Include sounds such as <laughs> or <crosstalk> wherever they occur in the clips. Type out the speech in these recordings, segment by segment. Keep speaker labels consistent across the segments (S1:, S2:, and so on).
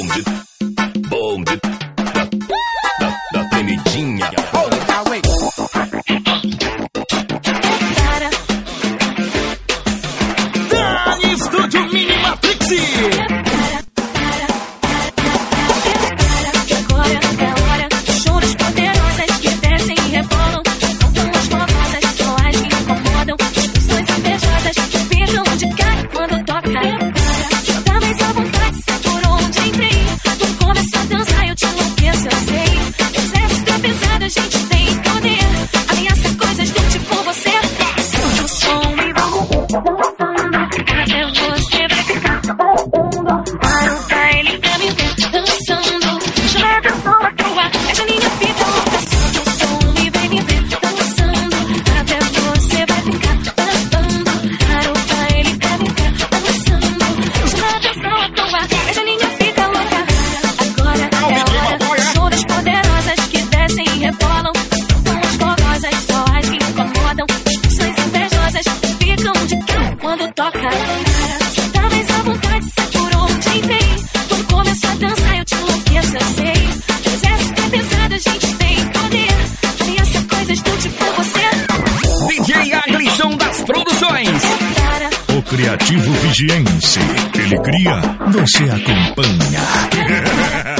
S1: Holmes.
S2: Ameaça coisas do tipo você desce. Eu sou um toca. Você tá mais a vontade, se o dia inteiro. Quando começou a dançar, eu te enlouqueço, eu sei. Mas essa tá pesada, a gente tem poder. Faria essa coisa de tudo pra você.
S1: DJ Aglisson das Produções.
S3: O criativo vigiense. Ele cria, você acompanha. <laughs>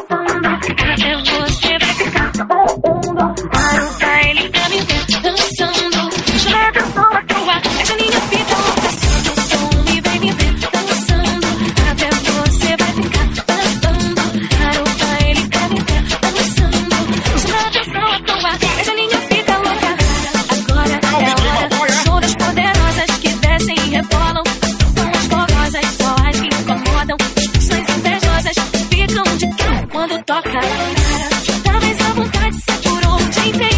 S2: concentrei.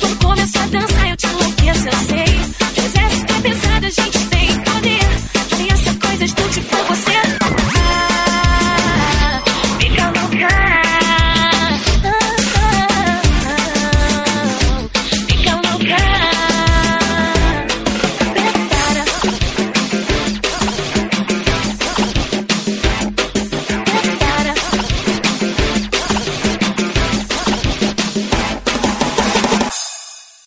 S2: Tu começou a dançar, eu te enlouqueço, eu sei.